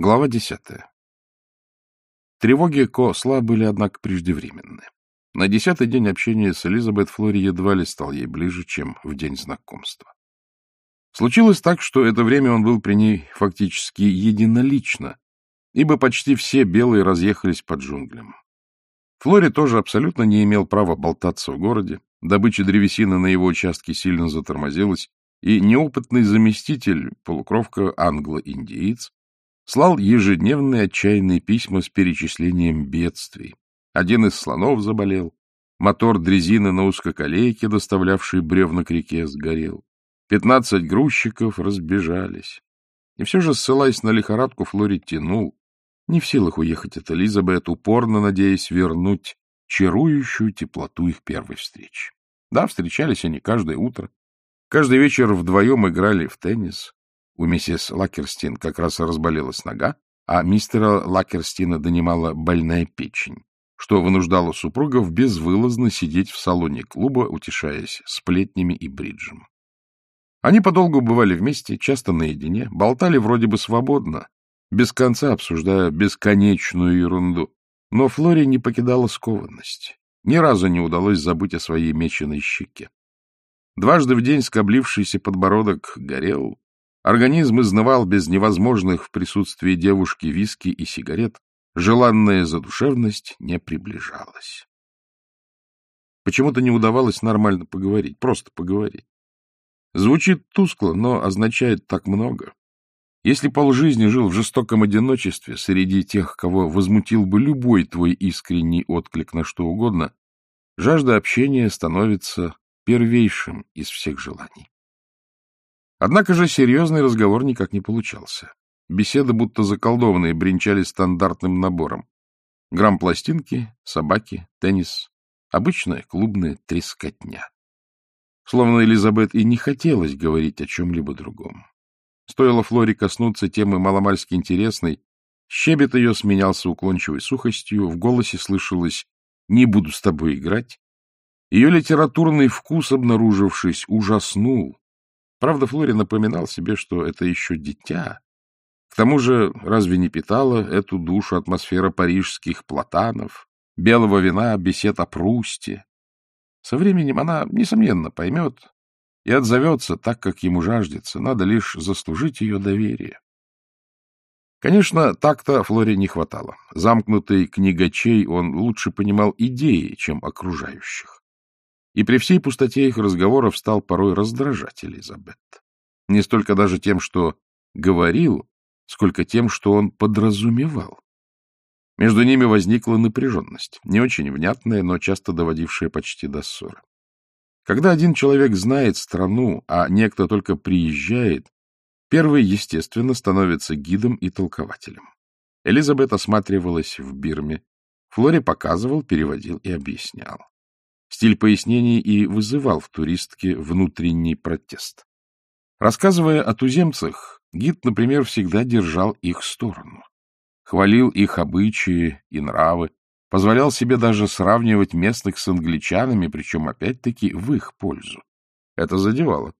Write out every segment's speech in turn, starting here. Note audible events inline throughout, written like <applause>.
Глава десятая. Тревоги Косла были, однако, преждевременны. На десятый день общения с Элизабет Флори едва ли стал ей ближе, чем в день знакомства. Случилось так, что это время он был при ней фактически единолично, ибо почти все белые разъехались по джунглям. Флори тоже абсолютно не имел права болтаться в городе, добыча древесины на его участке сильно затормозилась, и неопытный заместитель, полукровка англо-индиец, слал ежедневные отчаянные письма с перечислением бедствий. Один из слонов заболел, мотор дрезины на узкоколейке, доставлявший бревна к реке, сгорел. Пятнадцать грузчиков разбежались. И все же, ссылаясь на лихорадку, Флори тянул, не в силах уехать от Элизабет, упорно надеясь вернуть чарующую теплоту их первой встречи. Да, встречались они каждое утро. Каждый вечер вдвоем играли в теннис. У миссис Лакерстин как раз разболелась нога, а мистера Лакерстина донимала больная печень, что вынуждало супругов безвылазно сидеть в салоне клуба, утешаясь сплетнями и бриджем. Они подолгу бывали вместе, часто наедине, болтали вроде бы свободно, без конца обсуждая бесконечную ерунду. Но Флоре не покидала скованность. Ни разу не удалось забыть о своей меченой щеке. Дважды в день скоблившийся подбородок горел, Организм изнывал без невозможных в присутствии девушки виски и сигарет. Желанная задушевность не приближалась. Почему-то не удавалось нормально поговорить, просто поговорить. Звучит тускло, но означает так много. Если полжизни жил в жестоком одиночестве среди тех, кого возмутил бы любой твой искренний отклик на что угодно, жажда общения становится первейшим из всех желаний. Однако же серьезный разговор никак не получался. Беседы, будто заколдованные, бренчали стандартным набором. Грамм пластинки, собаки, теннис. Обычная клубная трескотня. Словно Элизабет и не хотелось говорить о чем-либо другом. Стоило Флоре коснуться темы маломальски интересной, щебет ее сменялся уклончивой сухостью, в голосе слышалось «не буду с тобой играть». Ее литературный вкус, обнаружившись, ужаснул, Правда, Флори напоминал себе, что это еще дитя. К тому же, разве не питала эту душу атмосфера парижских платанов, белого вина, бесед о Прусте? Со временем она, несомненно, поймет и отзовется так, как ему жаждется. Надо лишь заслужить ее доверие. Конечно, так-то Флоре не хватало. Замкнутый книгачей он лучше понимал идеи, чем окружающих и при всей пустоте их разговоров стал порой раздражать Элизабет. Не столько даже тем, что говорил, сколько тем, что он подразумевал. Между ними возникла напряженность, не очень внятная, но часто доводившая почти до ссоры. Когда один человек знает страну, а некто только приезжает, первый, естественно, становится гидом и толкователем. Элизабет осматривалась в Бирме, Флори показывал, переводил и объяснял. Стиль пояснений и вызывал в туристке внутренний протест. Рассказывая о туземцах, гид, например, всегда держал их сторону. Хвалил их обычаи и нравы, позволял себе даже сравнивать местных с англичанами, причем опять-таки в их пользу. Это задевало.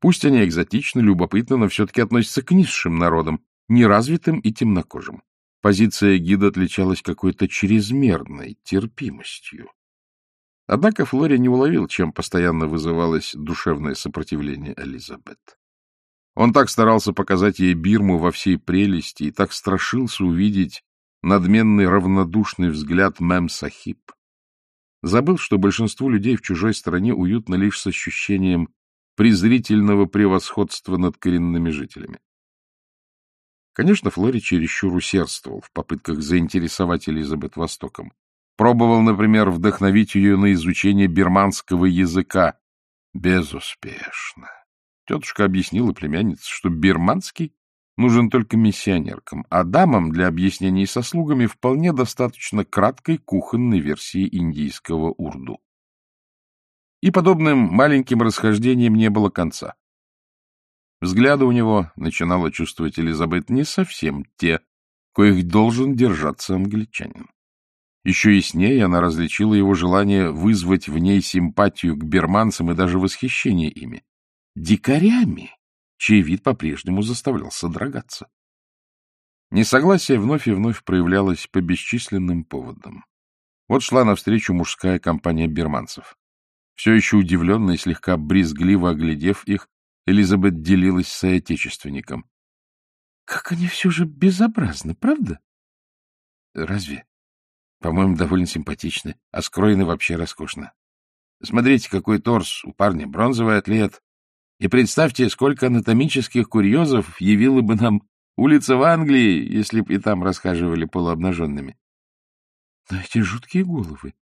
Пусть они экзотичны, любопытны, но все-таки относятся к низшим народам, неразвитым и темнокожим. Позиция гида отличалась какой-то чрезмерной терпимостью. Однако Флори не уловил, чем постоянно вызывалось душевное сопротивление Элизабет. Он так старался показать ей Бирму во всей прелести и так страшился увидеть надменный равнодушный взгляд Мэм Сахиб. Забыл, что большинству людей в чужой стране уютно лишь с ощущением презрительного превосходства над коренными жителями. Конечно, Флори чересчур усердствовал в попытках заинтересовать Элизабет Востоком. Пробовал, например, вдохновить ее на изучение бирманского языка. Безуспешно. Тетушка объяснила племяннице, что бирманский нужен только миссионеркам, а дамам для объяснений со слугами вполне достаточно краткой кухонной версии индийского урду. И подобным маленьким расхождениям не было конца. Взгляды у него, начинала чувствовать Элизабет, не совсем те, коих должен держаться англичанин. Еще яснее она различила его желание вызвать в ней симпатию к берманцам и даже восхищение ими. Дикарями, чей вид по-прежнему заставлял содрогаться. Несогласие вновь и вновь проявлялось по бесчисленным поводам. Вот шла навстречу мужская компания бирманцев. Все еще удивленно и слегка брезгливо оглядев их, Элизабет делилась с соотечественником. — Как они все же безобразны, правда? — Разве? По-моему, довольно симпатичны, а скроены вообще роскошно. Смотрите, какой торс у парня, бронзовый атлет. И представьте, сколько анатомических курьезов явила бы нам улица в Англии, если б и там расхаживали полуобнаженными. Но эти жуткие головы,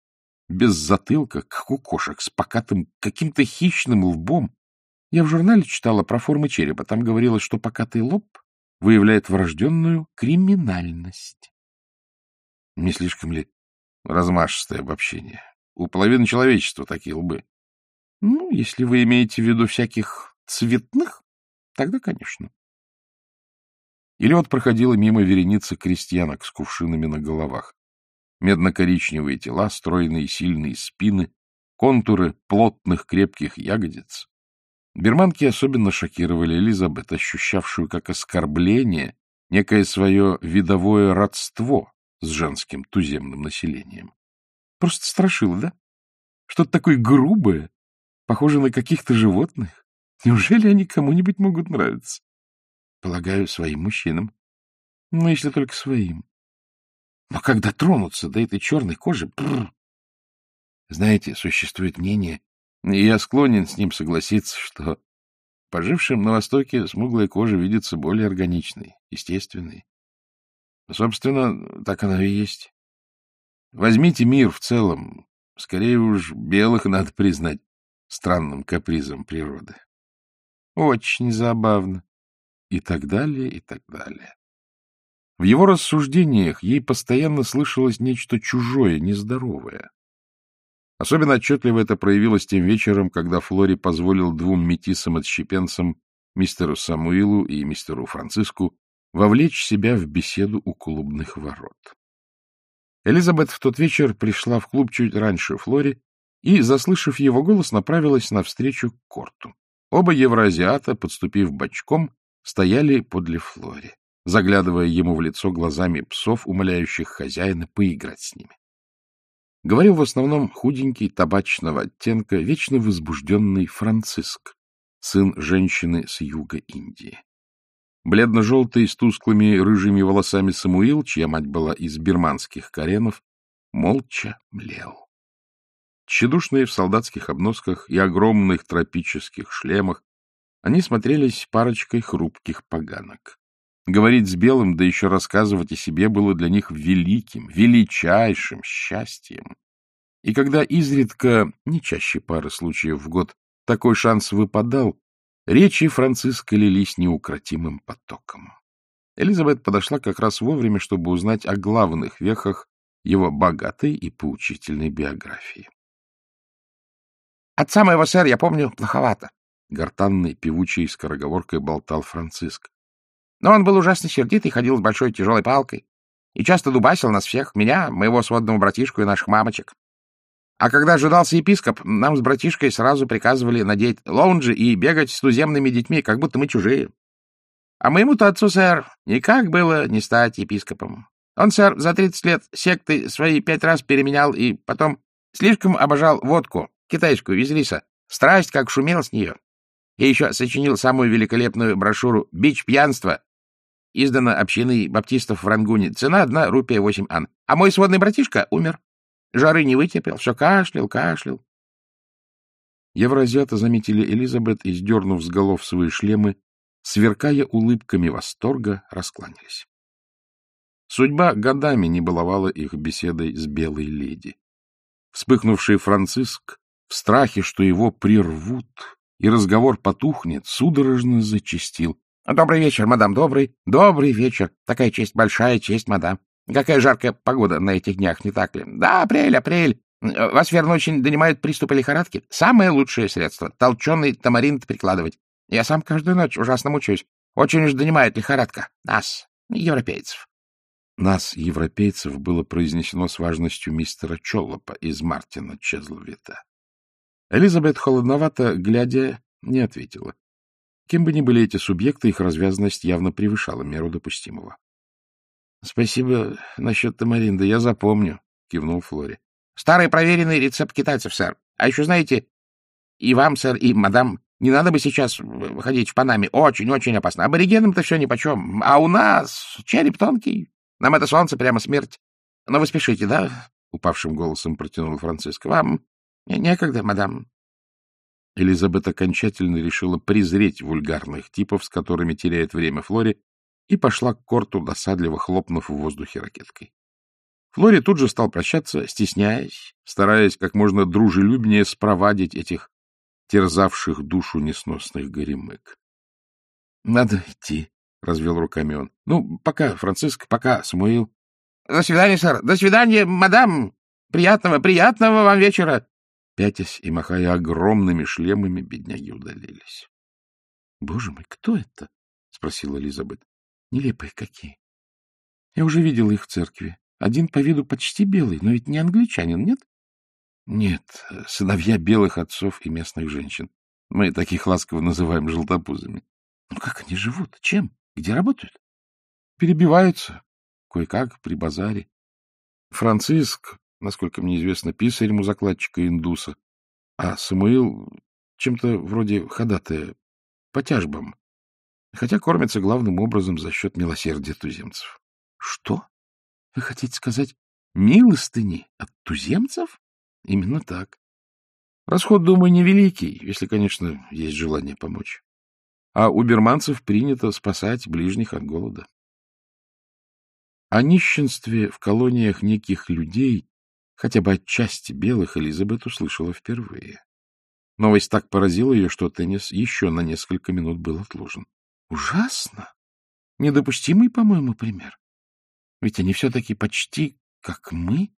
без затылка, как у кошек, с покатым каким-то хищным лбом. Я в журнале читала про формы черепа. Там говорилось, что покатый лоб выявляет врожденную криминальность. Не слишком ли размашистое обобщение? У половины человечества такие лбы. Ну, если вы имеете в виду всяких цветных, тогда, конечно. Или вот проходила мимо вереницы крестьянок с кувшинами на головах медно-коричневые тела, стройные сильные спины, контуры плотных крепких ягодиц. Берманки особенно шокировали Элизабет, ощущавшую как оскорбление некое свое видовое родство с женским туземным населением. Просто страшило, да? Что-то такое грубое, похоже на каких-то животных. Неужели они кому-нибудь могут нравиться? Полагаю, своим мужчинам. Ну, если только своим. Но когда тронутся до этой черной кожи... Бррр. Знаете, существует мнение, и я склонен с ним согласиться, что пожившим на Востоке смуглая кожа видится более органичной, естественной. Собственно, так она и есть. Возьмите мир в целом. Скорее уж, белых надо признать странным капризом природы. Очень забавно. И так далее, и так далее. В его рассуждениях ей постоянно слышалось нечто чужое, нездоровое. Особенно отчетливо это проявилось тем вечером, когда Флори позволил двум метисам-отщепенцам, мистеру Самуилу и мистеру Франциску, вовлечь себя в беседу у клубных ворот. Элизабет в тот вечер пришла в клуб чуть раньше Флори и, заслышав его голос, направилась навстречу к корту. Оба евроазиата, подступив бочком, стояли подле Флори заглядывая ему в лицо глазами псов, умоляющих хозяина поиграть с ними. Говорил в основном худенький, табачного оттенка, вечно возбужденный Франциск, сын женщины с юга Индии. Бледно-желтый, с тусклыми рыжими волосами Самуил, чья мать была из бирманских коренов, молча млел. Тщедушные в солдатских обносках и огромных тропических шлемах, они смотрелись парочкой хрупких поганок. Говорить с Белым, да еще рассказывать о себе было для них великим, величайшим счастьем. И когда изредка, не чаще пары случаев в год, такой шанс выпадал, речи Франциска лились неукротимым потоком. Элизабет подошла как раз вовремя, чтобы узнать о главных вехах его богатой и поучительной биографии. — Отца моего, сэр, я помню, плоховато, — гортанной, певучей скороговоркой болтал Франциск. Но он был ужасно сердитый, ходил с большой тяжелой палкой и часто дубасил нас всех, меня, моего сводного братишку и наших мамочек. А когда ожидался епископ, нам с братишкой сразу приказывали надеть лоунжи и бегать с туземными детьми, как будто мы чужие. А моему-то отцу, сэр, никак было не стать епископом. Он, сэр, за тридцать лет секты свои пять раз переменял и потом слишком обожал водку, китайскую, из риса. Страсть как шумел с нее. И еще сочинил самую великолепную брошюру «Бич пьянства», Издана общиной баптистов в Рангуне. Цена одна рупия восемь ан. А мой сводный братишка умер. Жары не вытерпел, все кашлял, кашлял. Евроазиаты заметили Элизабет и, сдернув с голов свои шлемы, сверкая улыбками восторга, раскланялись. Судьба годами не баловала их беседой с белой леди. Вспыхнувший Франциск в страхе, что его прервут, и разговор потухнет, судорожно зачастил. Добрый вечер, мадам, добрый, добрый вечер. Такая честь, большая честь, мадам. Какая жаркая погода на этих днях, не так ли? Да, апрель, апрель. Вас, верно, очень донимают приступы лихорадки? Самое лучшее средство — толченый тамаринт прикладывать. Я сам каждую ночь ужасно мучаюсь. Очень уж донимает лихорадка. Нас, европейцев. Нас, европейцев, было произнесено с важностью мистера Чоллопа из Мартина Чезлвита. Элизабет, холодновато глядя, не ответила. Кем бы ни были эти субъекты, их развязанность явно превышала меру допустимого. — Спасибо насчет тамаринда, я запомню, — кивнул Флори. — Старый проверенный рецепт китайцев, сэр. А еще, знаете, и вам, сэр, и мадам, не надо бы сейчас ходить в Панаме. Очень-очень опасно. Аборигенам-то все нипочем. А у нас череп тонкий. Нам это солнце прямо смерть. Но вы спешите, да? — упавшим голосом протянул Франциск. — Вам некогда, мадам. Элизабет окончательно решила презреть вульгарных типов, с которыми теряет время Флори, и пошла к корту, досадливо хлопнув в воздухе ракеткой. Флори тут же стал прощаться, стесняясь, стараясь как можно дружелюбнее спровадить этих терзавших душу несносных горемык. — Надо идти, — развел руками он. — Ну, пока, Франциск, пока, Самуил. — До свидания, сэр. До свидания, мадам. Приятного, приятного вам вечера. Пятясь и махая огромными шлемами, бедняги удалились. — Боже мой, кто это? — спросила Элизабет. — Нелепые какие. Я уже видела их в церкви. Один по виду почти белый, но ведь не англичанин, нет? Нет, сыновья белых отцов и местных женщин. Мы таких ласково называем желтопузами. Ну как они живут? Чем? Где работают? Перебиваются. Кое-как при базаре. Франциск, насколько мне известно, писарь ему закладчика индуса, а Самуил чем-то вроде ходатая по тяжбам, хотя кормится главным образом за счет милосердия туземцев. Что? Вы хотите сказать милостыни от туземцев? Именно так. Расход, думаю, невеликий, если, конечно, есть желание помочь. А у берманцев принято спасать ближних от голода. О нищенстве в колониях неких людей, хотя бы отчасти белых, Элизабет услышала впервые. Новость так поразила ее, что теннис еще на несколько минут был отложен. Ужасно! Недопустимый, по-моему, пример. Ведь они все-таки почти как мы.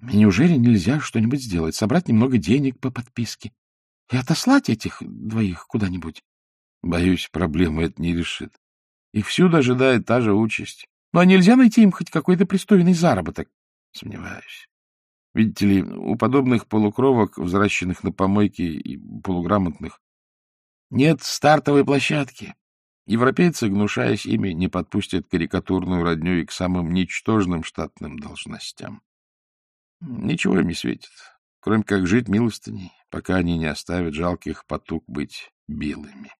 Неужели нельзя что-нибудь сделать? Собрать немного денег по подписке и отослать этих двоих куда-нибудь? Боюсь, проблема это не решит. Их всюду ожидает та же участь. Ну, а нельзя найти им хоть какой-то пристойный заработок? Сомневаюсь. Видите ли, у подобных полукровок, возвращенных на помойки и полуграмотных, нет стартовой площадки. Европейцы, гнушаясь ими, не подпустят карикатурную родню и к самым ничтожным штатным должностям. Ничего им не светит, кроме как жить милостыней, пока они не оставят жалких потуг быть белыми.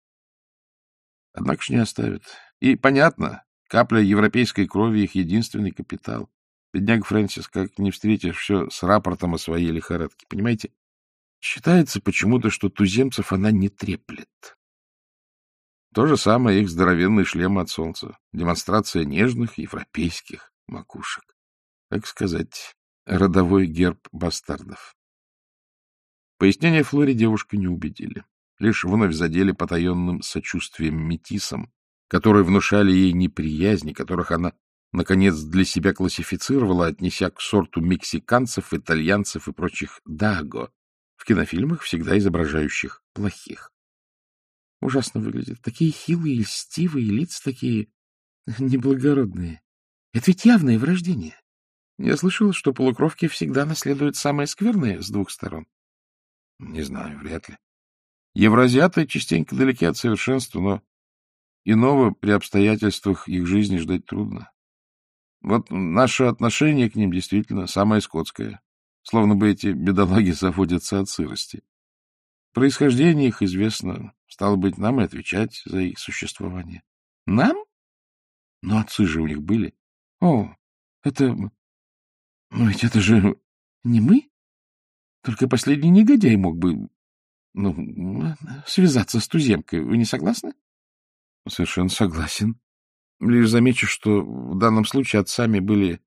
Однако ж не оставят. И понятно, капля европейской крови — их единственный капитал. Бедняга Фрэнсис, как не встретишь все с рапортом о своей лихорадке, понимаете? Считается почему-то, что туземцев она не треплет. То же самое их здоровенный шлем от солнца. Демонстрация нежных европейских макушек. Так сказать, родовой герб бастардов. Пояснения Флори девушку не убедили. Лишь вновь задели потаенным сочувствием метисам, которые внушали ей неприязнь, которых она, наконец, для себя классифицировала, отнеся к сорту мексиканцев, итальянцев и прочих «даго», в кинофильмах, всегда изображающих плохих. Ужасно выглядят. Такие хилые, льстивые, лица такие <laughs> неблагородные. Это ведь явное врождение. Я слышал, что полукровки всегда наследуют самое скверное с двух сторон. Не знаю, вряд ли. Евразиаты частенько далеки от совершенства, но иного при обстоятельствах их жизни ждать трудно. Вот наше отношение к ним действительно самое скотское, словно бы эти бедолаги <laughs> заводятся от сырости. Происхождение их известно, стало быть, нам и отвечать за их существование. Нам? Но отцы же у них были. О, это но ведь это же не мы. Только последний негодяй мог бы, ну, связаться с туземкой. Вы не согласны? Совершенно согласен. Лишь замечу, что в данном случае отцами были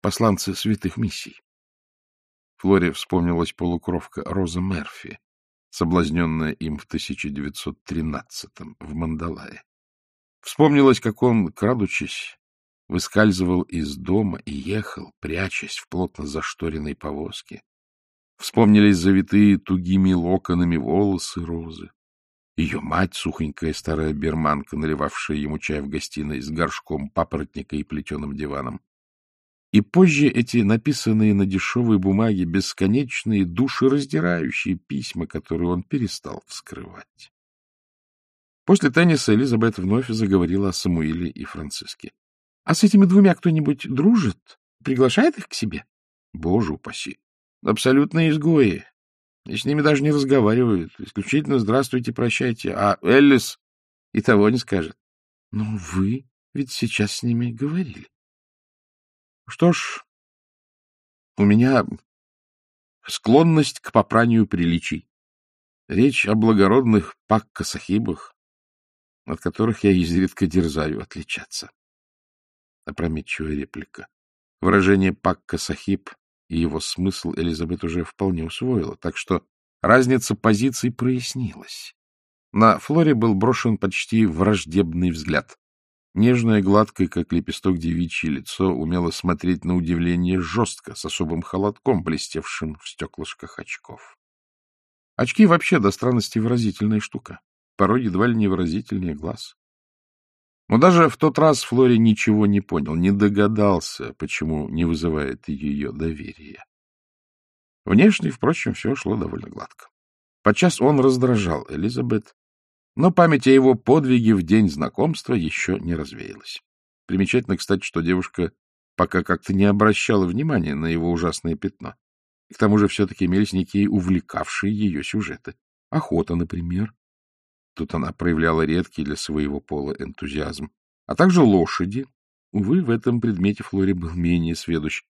посланцы святых миссий. Флоре вспомнилась полукровка Роза Мерфи, соблазненная им в 1913-м в Мандалае. Вспомнилось, как он, крадучись, выскальзывал из дома и ехал, прячась в плотно зашторенной повозке. Вспомнились завитые тугими локонами волосы Розы. Ее мать, сухонькая старая берманка, наливавшая ему чай в гостиной с горшком папоротника и плетеным диваном. И позже эти написанные на дешевой бумаге бесконечные душераздирающие письма, которые он перестал вскрывать. После тенниса Элизабет вновь заговорила о Самуиле и Франциске. А с этими двумя кто-нибудь дружит? Приглашает их к себе? Боже упаси. Абсолютно изгои. И с ними даже не разговаривают. Исключительно «здравствуйте, прощайте». А Эллис и того не скажет. Но вы ведь сейчас с ними говорили. Что ж, у меня склонность к попранию приличий. Речь о благородных пакка-сахибах, от которых я изредка дерзаю отличаться. Опрометчивая реплика. Выражение «пакка-сахиб» и его смысл Элизабет уже вполне усвоила, так что разница позиций прояснилась. На Флоре был брошен почти враждебный взгляд. Нежное, гладкое, как лепесток девичье лицо, умело смотреть на удивление жестко, с особым холодком, блестевшим в стеклышках очков. Очки вообще до странности выразительная штука, порой едва ли не выразительнее глаз. Но даже в тот раз Флори ничего не понял, не догадался, почему не вызывает ее доверия. Внешне, впрочем, все шло довольно гладко. Подчас он раздражал Элизабет, но память о его подвиге в день знакомства еще не развеялась. Примечательно, кстати, что девушка пока как-то не обращала внимания на его ужасное пятно. И к тому же все-таки имелись некие увлекавшие ее сюжеты. Охота, например. Тут она проявляла редкий для своего пола энтузиазм. А также лошади. Увы, в этом предмете Флори был менее сведущ.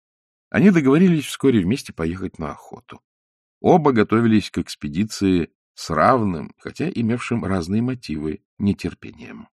Они договорились вскоре вместе поехать на охоту. Оба готовились к экспедиции с равным, хотя имевшим разные мотивы, нетерпением.